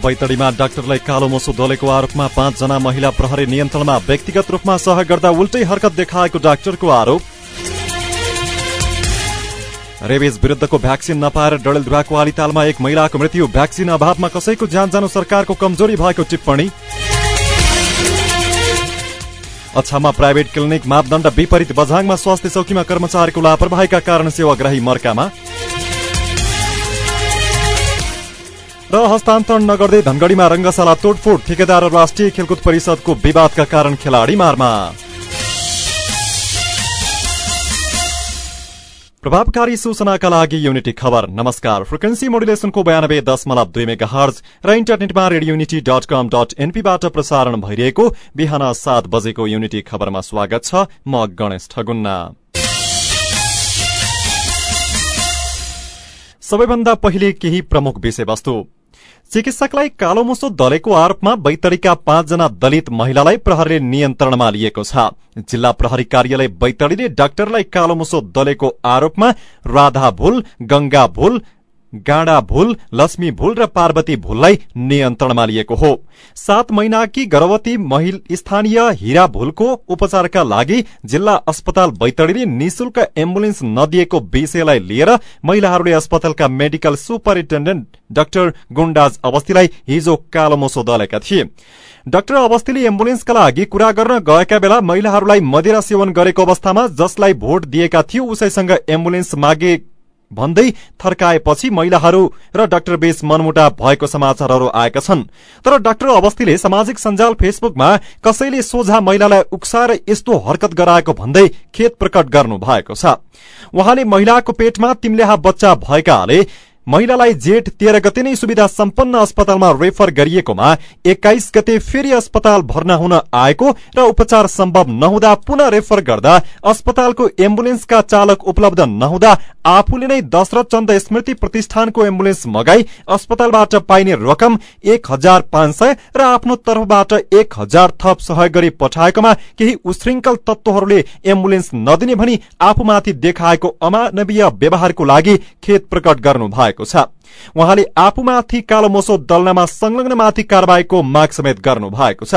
बैतडीमा डाक्टरलाई कालो मोसो दलेको आरोपमा पाँचजना महिला प्रहरी नियन्त्रणमा व्यक्तिगत रूपमा सह गर्दा उल्टै हरकत देखाएको डाक्टरको आरोप। रेबिज विरुद्धको भ्याक्सिन नपाएर डडेलधुराको आलितालमा एक महिलाको मृत्यु भ्याक्सिन अभावमा कसैको ज्यान जानु सरकारको कमजोरी भएको टिप्पणी। अछाममा प्राइभेट क्लिनिक मापदण्ड विपरीत बझाङमा स्वास्थ्य चौकीमा कर्मचारीको लापरवाहीका कारण सेवाग्राही मर्कामा। र हस्तान्तरण नगर्दै धनगढ़ीमा रंगशाला तोडफोड ठेकेदार र राष्ट्रिय खेलकुद परिषदको विवादका कारण खेलाडी मारमा। प्रभावकारी सूचनाका लागि युनिटी खबर नमस्कार। फ्रिक्वेन्सी मोडुलेसनको बयानब्बे दशमलव दुई मेगा हर्ज र इन्टरनेटमा radio unity dot com dot एनपीबाट प्रसारण भइरहेको बिहान सात बजेको युनिटी खबरमा स्वागत छ म गणेश ठगुन्ना। सबैभन्दा पहिले केही प्रमुख विषयवस्तु। चिकित्सकलाई कालो मुसो दलेको आरोपमा बैतडीका पाँचजना दलित महिलालाई प्रहरीले नियन्त्रणमा लिएको छ। जिल्ला प्रहरी कार्यालय बैतडीले डाक्टरलाई कालो मुसो दलेको आरोपमा राधा भूल गंगा भूल गाँडा भूल लक्ष्मी भूल र पार्वती भूललाई नियन्त्रणमा लिएको हो। सात महिनाकी गर्भवती स्थानीय हिरा भूलको उपचारका लागि जिल्ला अस्पताल बैतडीले निशुल्क एम्बुलेन्स नदिएको विषयलाई लिएर महिलाहरूले अस्पतालका मेडिकल सुपरिन्टेण्डेन्ट डाक्टर गुण्डाज अवस्थीलाई हिजो कालोमोसो दलेका थिए। डाक्टर अवस्थीले एम्बुलेन्सका लागि कुरा गर्न गएका बेला महिलाहरूलाई मदिरा सेवन गरेको अवस्थामा जसलाई भोट दिएका थियो उसैसँग एम्बुलेन्स मागे भन्दै थर्काएपछि महिलाहरू र डाक्टर बीच मनमुटा भएको समाचारहरू आएका छन्। तर डाक्टर अवस्थीले सामाजिक सञ्जाल फेसबुकमा कसैले सोझा महिलालाई उक्साएर यस्तो हरकत गराएको भन्दै खेत प्रकट गर्नु भएको छ। उहाँले महिलाको पेटमा तिम्ल्याहा बच्चा भएकाले महिलालाई जेठ तेह्र गते नै सुविधा सम्पन्न अस्पतालमा रेफर गरिएकोमा एक्काइस गते फेरि अस्पताल भर्ना हुन आएको र उपचार सम्भव नहुँदा पुनः रेफर गर्दा अस्पतालको एम्बुलेन्सका चालक उपलब्ध नहुँदा आफूले नै दशरथ चन्द स्मृति प्रतिष्ठानको एम्बुलेन्स मगाई अस्पतालबाट पाइने रकम एक हजार पाँच सय र आफ्नो तर्फबाट एक हजार थप सहयोग गरी पठाएकोमा केही उश्रृंखल तत्वहरूले एम्बुलेन्स नदिने भनी आफूमाथि देखाएको अमानवीय व्यवहारको लागि खेत प्रकट गर्नु भएको छ। उहाँले आफूमाथि कालो मोसो दल्नमा संलग्नमाथि कार्यवाहीको माग समेत गर्नु भएको छ।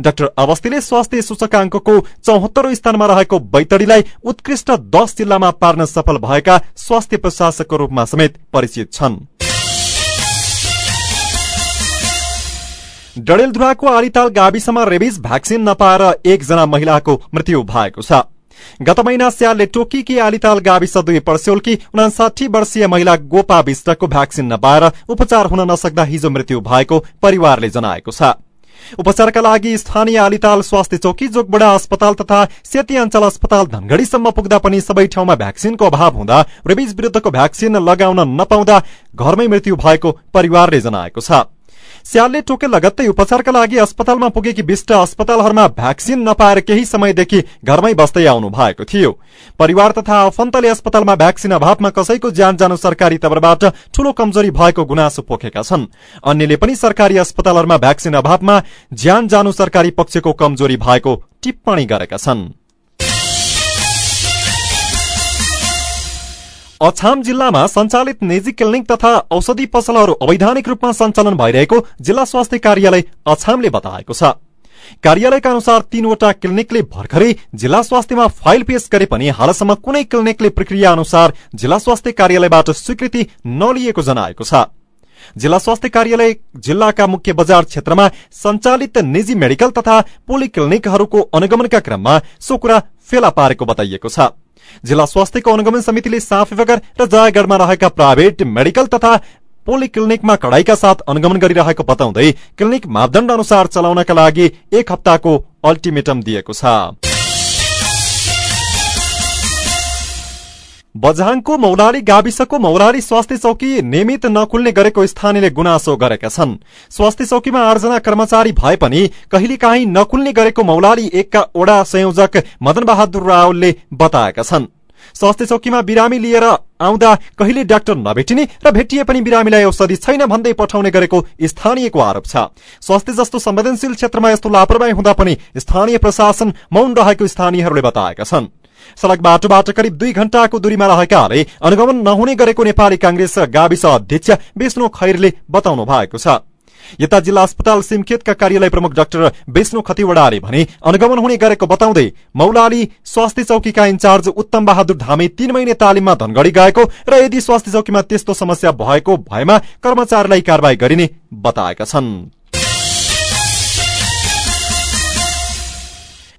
डाक्टर अवस्थीले स्वास्थ्य सूचकाङ्कको चौहत्तरौं स्थानमा रहेको बैतडीलाई उत्कृष्ट दश जिल्लामा पार्न सफल भएका स्वास्थ्य प्रशासकको रूपमा समेत परिचित छन्। डडेलधुराको आलिताल गाविसमा रेबिज भ्याक्सिन नपाएर एकजना महिलाको मृत्यु भएको छ। गत महिना स्यालले टोकीकी आलिताल गाविस दुई पर्स्यौलकी उनासाठी वर्षीय महिला गोपा विष्टको भ्याक्सिन नपाएर उपचार हुन नसक्दा हिजो मृत्यु भएको परिवारले जनाएको छ। उपचारका लागि स्थानीय आलिताल स्वास्थ्य चौकी जोगबडा अस्पताल तथा सेती अञ्चल अस्पताल धनगढ़ीसम्म पुग्दा पनि सबै ठाउँमा भ्याक्सिनको अभाव हुँदा रेबिज विरूद्धको भ्याक्सिन लगाउन नपाउँदा घरमै मृत्यु भएको परिवारले जनाएको छ। स्यालले टोके लगत्तै उपचारका लागि अस्पतालमा पुगेकी विष्ट अस्पतालहरूमा भ्याक्सिन नपाएर केही समयदेखि घरमै बस्दै आउनु भएको थियो। परिवार तथा आफन्तले अस्पतालमा भ्याक्सिन अभावमा कसैको ज्यान जानु सरकारी तर्फबाट ठूलो कमजोरी भएको गुनासो पोखेका छन्। अन्यले पनि सरकारी अस्पतालहरूमा भ्याक्सिन अभावमा ज्यान जानु सरकारी पक्षको कमजोरी भएको टिप्पणी गरेका छन्। अछाम जिल्लामा सञ्चालित निजी क्लिनिक तथा औषधि पसलहरू अवैधानिक रूपमा सञ्चालन भइरहेको जिल्ला स्वास्थ्य कार्यालय अछामले बताएको छ। कार्यालयका अनुसार तीनवटा क्लिनिकले भर्खरै जिल्ला स्वास्थ्यमा फाइल पेश गरे पनि हालसम्म कुनै क्लिनिकले प्रक्रिया अनुसार जिल्ला स्वास्थ्य कार्यालयबाट स्वीकृति नलिएको जनाएको छ। जिल्ला स्वास्थ्य कार्यालय जिल्लाका मुख्य बजार क्षेत्रमा सञ्चालित निजी मेडिकल तथा पोलिक्लिनिकहरूको अनुगमनका क्रममा सो कुरा फेला पारेको बताइएको छ। जिल्ला स्वास्थ्यको अनुगमन समितिले साफीबगर र जयगढ़मा रहेका प्राइभेट मेडिकल तथा पोलिक्लिनिकमा कडाईका साथ अनुगमन गरिरहेको बताउँदै क्लिनिक मापदण्ड अनुसार चलाउनका लागि एक हप्ताको अल्टिमेटम दिएको छ। बझाङको मौलाली गाविसको मौलाली स्वास्थ्य चौकी नियमित नखुल्ने गरेको स्थानीयले गुनासो गरेका छन्। स्वास्थ्य चौकीमा आठजना कर्मचारी भए पनि कहिलेकाहीँ नखुल्ने गरेको मौलाली एकका ओडा संयोजक मदन बहादुर रावलले बताएका छन्। स्वास्थ्य चौकीमा बिरामी लिएर आउँदा कहिले डाक्टर नभेटिने र भेटिए पनि बिरामीलाई औषधि छैन भन्दै पठाउने गरेको स्थानीयको आरोप छ। स्वास्थ्य जस्तो संवेदनशील क्षेत्रमा यस्तो लापरवाही हुँदा पनि स्थानीय प्रशासन मौन रहेको स्थानीयहरूले बताएका छन्। सड़क बाटोबाट करिब दुई घण्टाको दूरीमा रहेकाले अनुगमन नहुने गरेको नेपाली कांग्रेस गाविस अध्यक्ष विष्णु खैरले बताउनु भएको छ। यता जिल्ला अस्पताल सिमखेतका कार्यालय प्रमुख डाक्टर विष्णु खतिवड़ाले भने अनुगमन हुने गरेको बताउँदै मौलाली स्वास्थ्य चौकीका इन्चार्ज उत्तम बहादुर धामी तीन महिने तालिममा धनगढ़ी गएको र यदि स्वास्थ्य चौकीमा त्यस्तो समस्या भएको भएमा कर्मचारीलाई कार्यवाही गरिने बताएका छन्।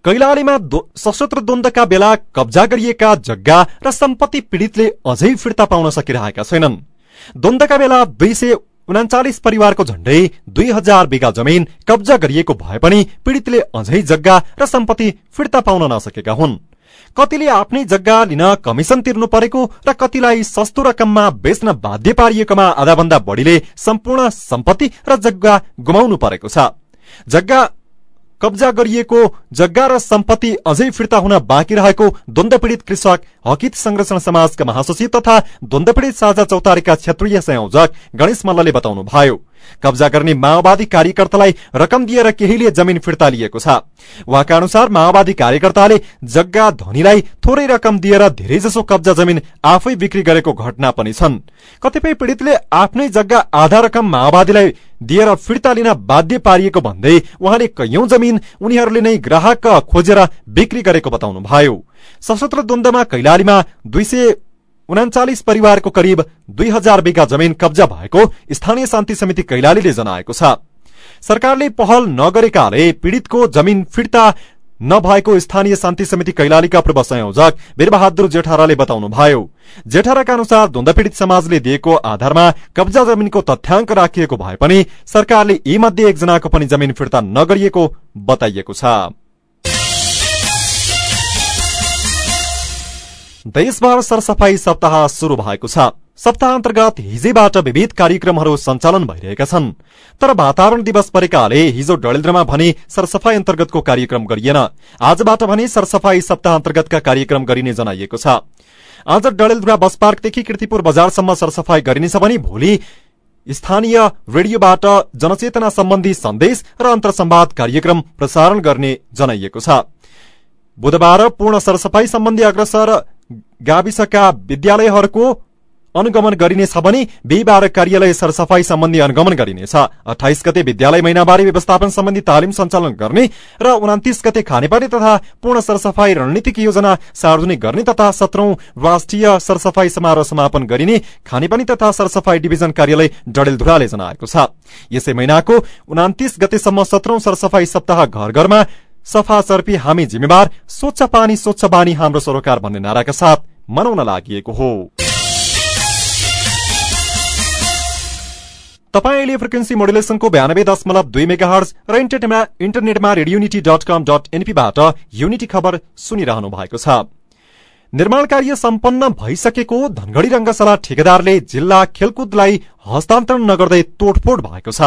कैलालीमा सशस्त्र द्वन्दका बेला कब्जा गरिएका जग्गा र सम्पत्ति पीड़ितले अझै फिर्ता पाउन सकिरहेका छैनन्। द्वन्दका बेला दुई सय उनाचालिस परिवारको झण्डै दुई हजार बिघा जमिन कब्जा गरिएको भए पनि पीड़ितले अझै जग्गा र सम्पत्ति फिर्ता पाउन नसकेका हुन्। कतिले आफ्नै जग्गा लिन कमिशन तिर्नु परेको र कतिलाई सस्तो रकममा बेच्न बाध्य पारिएकोमा आधाभन्दा बढ़ीले सम्पूर्ण सम्पत्ति र जग्गा गुमाउनु परेको छ। जग्गा कब्जा गरिएको जग्गा र सम्पत्ति अझै फिर्ता हुन बाँकी रहेको द्वन्द पीड़ित कृषक हकित संरक्षण समाजका महासचिव तथा द्वन्द पीड़ित साझा चौतारीका क्षेत्रीय संयोजक गणेश मल्लले बताउनु भयो कब्जा गर्ने माओवादी कार्यकर्तालाई रकम दिएर केहीले जमिन फिर्ता लिएको छ। उहाँका अनुसार माओवादी कार्यकर्ताले जग्गा धनीलाई थोरै रकम दिएर धेरैजसो कब्जा जमिन आफै बिक्री गरेको घटना पनि छन्। कतिपय पीड़ितले आफ्नै जग्गा आधा रकम माओवादीलाई दिएर फिर्ता लिन बाध्य पारिएको भन्दै उहाँले कैयौं जमिन उनीहरूले नै ग्राहक खोजेर बिक्री गरेको बताउनु भयो सशस्त्र द्वन्दमा कैलालीमा दुई सय उनाचालिस परिवारको करिब दुई हजार बिघा जमिन कब्जा भएको स्थानीय शान्ति समिति कैलालीले जनाएको छ। सरकारले पहल नगरेकाले पीड़ितको जमिन फिर्ता नभएको स्थानीय शान्ति समिति कैलालीका पूर्व संयोजक वीरबहादुर जेठाराले बताउनु भयो जेठाराका अनुसार द्वन्द पीड़ित समाजले दिएको आधारमा कब्जा जमिनको तथ्याङ्क राखिएको भए पनि सरकारले यी मध्ये एकजनाको पनि जमिन फिर्ता नगरिएको बताइएको छ। देशभर सरसफाई सप्ताह शुरू भएको छ। सप्ताह अन्तर्गत हिजैबाट विविध कार्यक्रमहरू सञ्चालन भइरहेका छन्। तर वातावरण दिवस परेकाले हिजो डडेलद्रमा भने सरसफाई अन्तर्गतको कार्यक्रम गरिएन। आजबाट भने सरसफाई सप्ताह अन्तर्गतका कार्यक्रम गरिने जनाइएको छ। आज डडेलधुरा बस पार्कदेखि किर्तिपुर बजारसम्म सरसफाई गरिनेछ भने भोलि स्थानीय रेडियोबाट जनचेतना सम्बन्धी सन्देश र अन्तरसम्वाद कार्यक्रम प्रसारण गर्ने जनाइएको छ। बुधबार पूर्ण सरसफाई सम्बन्धी अग्रसर गाविसका विद्यालयहरूको अनुगमन गरिनेछ भने बिहिबार कार्यालय सरसफाई सम्बन्धी अनुगमन गरिनेछ। अठाइस गते विद्यालय महिनावारी व्यवस्थापन सम्बन्धी तालिम सञ्चालन गर्ने र उन्तिस गते खानेपानी तथा पूर्ण सरसफाई रणनीतिक योजना सार्वजनिक गर्ने तथा सत्रौं राष्ट्रिय सरसफाई समारोह समापन गरिने खानेपानी तथा सरसफाई डिभिजन कार्यालय डडेलधुराले जनाएको छ। यसै महिनाको उन्तिस गतेसम्म सत्रौं सरसफाई सप्ताह घर घरमा सफा चर्पी हामी जिम्मेवार स्वच्छ पानी स्वच्छ बानी हाम्रो सरोकार भन्ने नाराका साथ मनाउन लागि हो। तपाईँले फ्रिक्वेन्सी मोडुलेसनको बयानब्बे दशमलव दुई मेगा हर्ज र इन्टरनेटमा radio unity dot com dot एनपीबाट unity खबर सुनिरहनु भएको छ। निर्माण कार्य सम्पन्न भइसकेको धनगढ़ी रंगशाला ठेकेदारले जिल्ला खेलकुदलाई हस्तान्तरण नगर्दै तोडफोड भएको छ।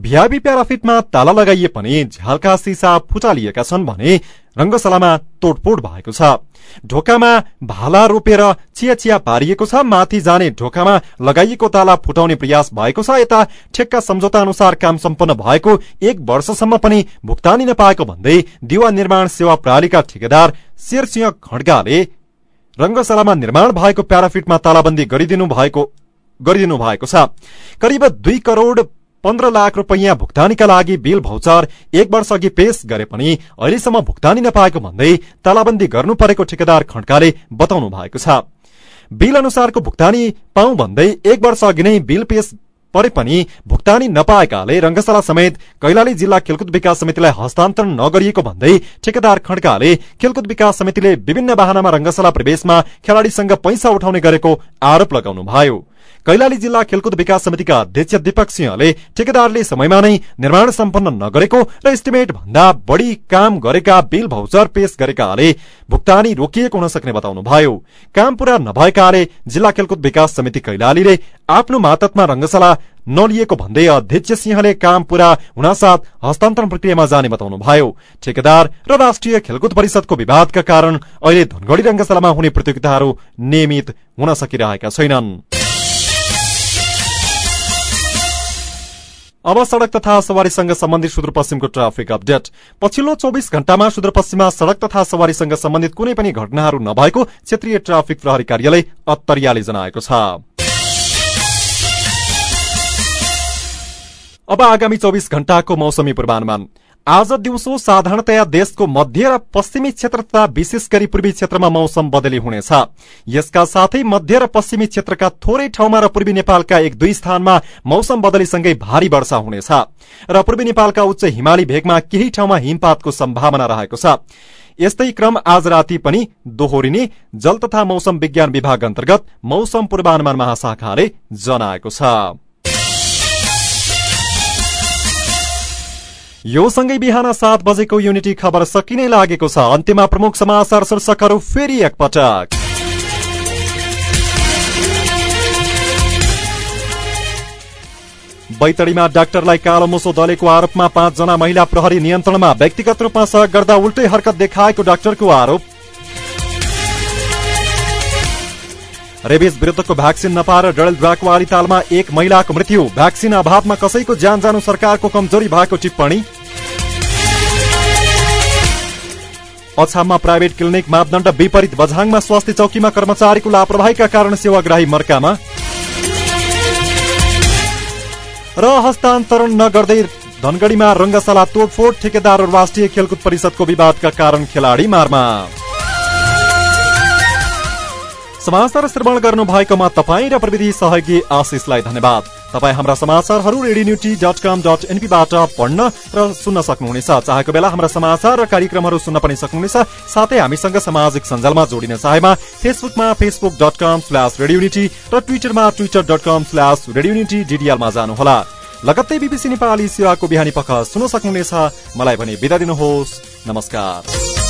भिआइपी प्याराफिटमा ताला लगाइए पनि झ्यालका सिसा फुटालिएका छन् भने रंगशालामा तोडफोड भएको छ। ढोकामा भाला रोपेर चिया चिया पारिएको छ माथि जाने ढोकामा लगाइएको ताला फुटाउने प्रयास भएको छ यता ठेक्का सम्झौता अनुसार काम सम्पन्न भएको एक वर्षसम्म पनि भुक्तानी नपाएको भन्दै दिवा निर्माण सेवा प्रणालीका ठेकेदार शेरसिंह खड्गाले रंगशालामा निर्माण भएको प्याराफिटमा तालाबन्दी गरिदिनु भएको गरिदिनु भएको छ। करिब दुई करोड़ पन्ध्र लाख रूपियाँ भुक्तानीका लागि बिल भौचर एक वर्ष अघि पेश गरे पनि अहिलेसम्म भुक्तानी नपाएको भन्दै तालाबन्दी गर्नु परेको ठेकेदार खड्काले बताउनु भएको छ। बिल अनुसारको भुक्तानी पाऊ भन्दै एक वर्ष अघि नै बिल पेश परे पनि भुक्तानी नपाएकाले रंगशाला समेत कैलाली जिल्ला खेलकुद विकास समितिलाई हस्तान्तरण नगरिएको भन्दै ठेकेदार खड्काले खेलकुद विकास समितिले विभिन्न वाहनामा रंगशाला प्रवेशमा खेलाड़ीसँग पैसा उठाउने गरेको आरोप लगाउनु भयो कैलाली जिल्ला खेलकुद विकास समितिका अध्यक्ष दीपक सिंहले ठेकेदारले समयमा नै निर्माण सम्पन्न नगरेको र इस्टिमेट भन्दा बढ़ी काम गरेका बिल भौचर पेश गरेकाले भुक्तानी रोकिएको हुन सक्ने बताउनुभयो। काम पूरा नभएकाले जिल्ला खेलकुद विकास समिति कैलालीले आफ्नो मातत्मा रंगशाला नलिएको भन्दै अध्यक्ष सिंहले काम पूरा हुनासाथ हस्तान्तरण प्रक्रियामा जाने बताउनुभयो। ठेकेदार र राष्ट्रिय खेलकुद परिषदको विवादका कारण अहिले धनगढ़ी रंगशालामा हुने प्रतियोगिताहरू नियमित हुन सकिरहेका छैनन्। अब सड़क तथा सवारीसँग सम्बन्धित सुदूरपश्चिमको ट्राफिक अपडेट। पछिल्लो चौबिस घण्टामा सुदूरपश्चिममा सड़क तथा सवारीसँग सम्बन्धित कुनै पनि घटनाहरू नभएको क्षेत्रीय ट्राफिक प्रहरी कार्यालय अत्तरियाले जनाएको छ। अब आगामी चौबिस घण्टाको मौसमी पूर्वानुमान। आज दिउँसो साधारणतया देशको मध्य र पश्चिमी क्षेत्र तथा विशेष गरी पूर्वी क्षेत्रमा मौसम बदली हुनेछ। यसका साथै मध्य र पश्चिमी क्षेत्रका थोरै ठाउँमा र पूर्वी नेपालका एक दुई स्थानमा मौसम बदलीसँगै भारी वर्षा हुनेछ। र पूर्वी नेपालका उच्च हिमाली भेगमा केही ठाउँमा हिमपातको सम्भावना रहेको छ। यस्तै क्रम आज राति पनि दोहोरिने जल तथा मौसम विज्ञान विभाग अन्तर्गत मौसम पूर्वानुमान महाशाखाले जनाएको छ। यो सँगै बिहान सात बजेको युनिटी खबर सकिनै लागेको छ। अन्त्यमा प्रमुख समाचार शीर्षकहरू फेरि एकपटक। बैतडीमा डाक्टरलाई कालो मुसो दलेको आरोपमा पाँचजना महिला प्रहरी नियन्त्रणमा व्यक्तिगत रूपमा सहयोग गर्दा उल्टै हरकत देखाएको डाक्टरको आरोप। रेबिज विरुद्धको भ्याक्सिन नपाएर डडेलधुराको आलितालमा एक महिलाको मृत्यु। भ्याक्सिन अभावमा कसैको ज्यान जानु सरकारको कमजोरी भएको टिप्पणी। अछाममा प्राइभेट क्लिनिक मापदण्ड विपरीत बझाङमा स्वास्थ्य चौकीमा कर्मचारीको लापरवाहीका कारण सेवाग्राही मर्कामा। र हस्तान्तरण नगर्दै धनगढ़ीमा रंगशाला तोडफोड ठेकेदार राष्ट्रिय खेलकुद परिषदको विवादका कारण खेलाडी मारमा। समाचार श्रवण गर्नु भएकोमा तपाईँ र प्रविधि सहयोगी आशिषलाई धन्यवाद। तपाईँ हाम्रा समाचारहरू रेडियो पढ्न र सुन्न सक्नुहुनेछ। चाहेको बेला हाम्रा समाचार र कार्यक्रमहरू सुन्न पनि सक्नुहुनेछ। साथै हामीसँग सामाजिक सञ्जालमा जोडिन चाहेमा फेसबुकमा facebook dot com slash radio unity र ट्विटरमा twitter dot com slash radio unity डिडिएलमा जानुहोला। लगत्तै बिबिसी नेपाली सेवाको बिहानी पख सुन्न सक्नुहुनेछ। मलाई भने बिदा दिनुहोस्। नमस्कार।